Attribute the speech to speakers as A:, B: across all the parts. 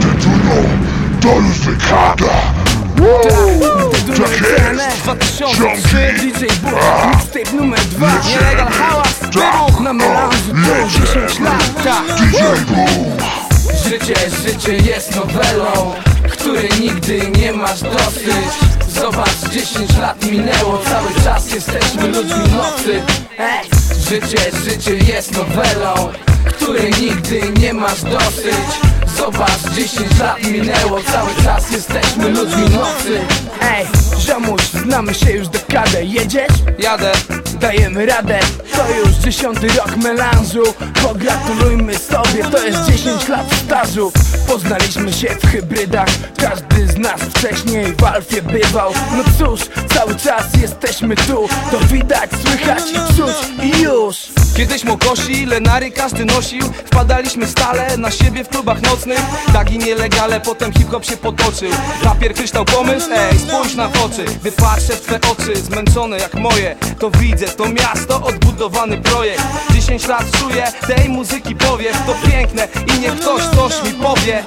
A: Tytułu to już dekada Tak jest,
B: Bull, mixtape numer dwa
A: Lecie.
B: Nielegal hałas, wybuch na melanżu To
A: Lecie.
B: 10 lat, tak Życie, życie jest nowelą Której nigdy nie masz dosyć Zobacz, 10 lat minęło Cały czas jesteśmy ludźmi nocy! Życie, życie jest nowelą Której nigdy nie masz dosyć. Zobacz, 10 lat minęło Cały czas jesteśmy ludźmi nocy. Ej, ziomuś, znamy się już dekadę Jedziesz?
C: Jadę,
B: Dajemy radę, to już dziesiąty rok melanżu. Pogratulujmy sobie, to jest 10 lat stażu. Poznaliśmy się w hybrydach, każdy wcześniej w Alfie bywał. No cóż, cały czas jesteśmy tu, to widać, słychać czuć i już.
C: Kiedyś mokosi, lenary każdy nosił. Wpadaliśmy stale na siebie w klubach nocnych. Tak i nielegale, potem hip-hop się potoczył. Papier, kryształ, pomysł, ej, spójrz na oczy. Wypatrzę w twe oczy, zmęczone jak moje. To widzę, to miasto, odbudowany projekt. 10 lat czuję, tej muzyki powiew To piękne i niech ktoś coś mi powie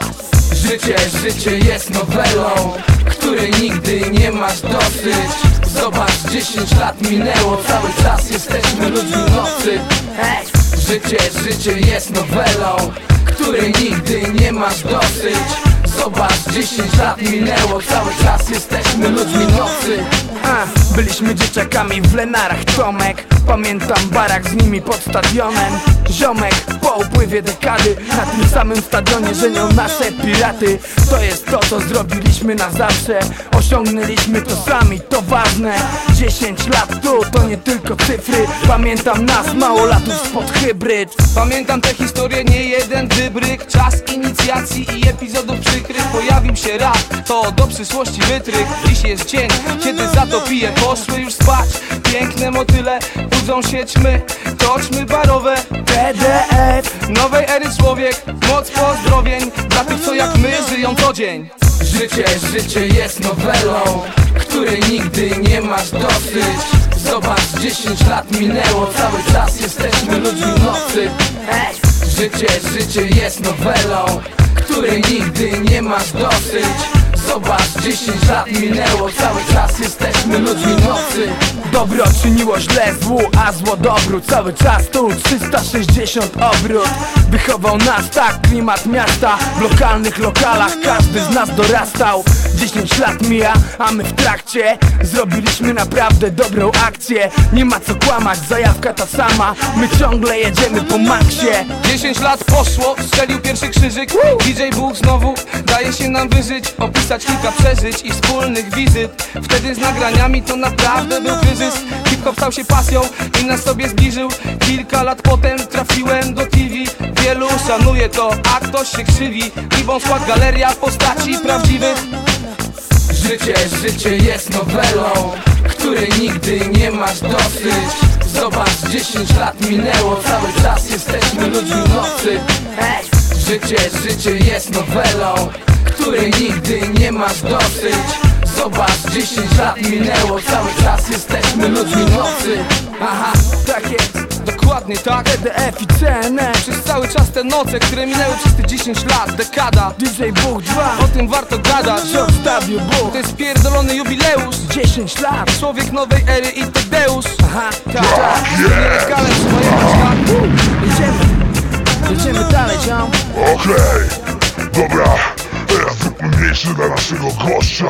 B: Życie, życie jest nowelą Której nigdy nie masz dosyć. Zobacz, 10 lat minęło Cały czas jesteśmy ludźmi nocy! Życie, życie jest nowelą Której nigdy nie masz dosyć. Zobacz, 10 lat minęło Cały czas jesteśmy ludźmi nocy A, Byliśmy dzieciakami w Lenarach, Tomek Pamiętam barak z nimi pod stadionem. Ziomek po upływie dekady Na tym samym stadionie żenią nasze piraty. To jest to, co zrobiliśmy na zawsze. Osiągnęliśmy to sami, to ważne. 10 lat tu, to nie tylko cyfry. Pamiętam nas, małolatów spod hybryd.
C: Pamiętam tę historię, nie jeden wybryk. Czas inicjacji i epizodów przykrych. Pojawił się rap, to do przyszłości wytrych. Dziś jest dzień, kiedy za to piję. Poszły już spać, piękne motyle Budzą się ćmy, to ćmy barowe
B: PDF
C: Nowej ery człowiek, moc pozdrowień Dla tych co jak my żyją co dzień.
B: Życie, życie jest nowelą Której nigdy nie masz dosyć. Zobacz, 10 lat minęło Cały czas jesteśmy ludźmi nocy. Ej! Życie, życie jest nowelą Której nigdy nie masz dosyć. Zobacz, 10 lat minęło Cały czas jesteśmy ludźmi nocy. Dobro czyniło źle złu, a zło dobru. Cały czas tu 360 obrót. Wychował nas tak klimat miasta. W lokalnych lokalach każdy z nas dorastał 10 lat mija, a my w trakcie. Zrobiliśmy naprawdę dobrą akcję. Nie ma co kłamać, zajawka ta sama. My ciągle jedziemy po maksie.
C: 10 lat poszło, strzelił pierwszy krzyżyk. DJ Bóg znowu daje się nam wyżyć Opisać kilka przeżyć i wspólnych wizyt. Wtedy z nagraniami to naprawdę był kryzys. Hip-hop stał się pasją i nas sobie zbliżył. Kilka lat potem trafiłem do TV Wielu szanuje to, a ktoś się krzywi. Gibon skład galeria postaci prawdziwych
B: Życie, życie jest nowelą Której nigdy nie masz dosyć. Zobacz, 10 lat minęło Cały czas jesteśmy ludźmi nocy! Życie, życie jest nowelą Której nigdy nie masz dosyć. Zobacz, 10 lat minęło Cały czas jesteśmy ludźmi nocy. Aha, tak jest.
C: Dokładnie tak.
B: EDF i CNM
C: Przez cały czas te noce, które minęły przez te 10 lat. Dekada,
B: DJ Bóg 2
C: o tym warto gadać.
B: W. Bóg.
C: To jest pierdolony jubileusz.
B: 10 lat.
C: Człowiek nowej ery i Tadeusz.
B: Aha,
C: Tak,
B: tak,
C: tak, nielegalem trzeba jechać, tak?
B: Jedziemy. Jedziemy dalej, ziom.
A: Okej, dobra. Teraz miejsce dla naszego gościa.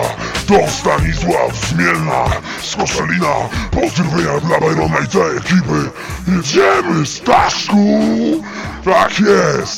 A: Don Stanisław z Mielna, z Koszalina. Pozdrowienia dla Byrona i całej ekipy. Jedziemy, Staszku! Tak jest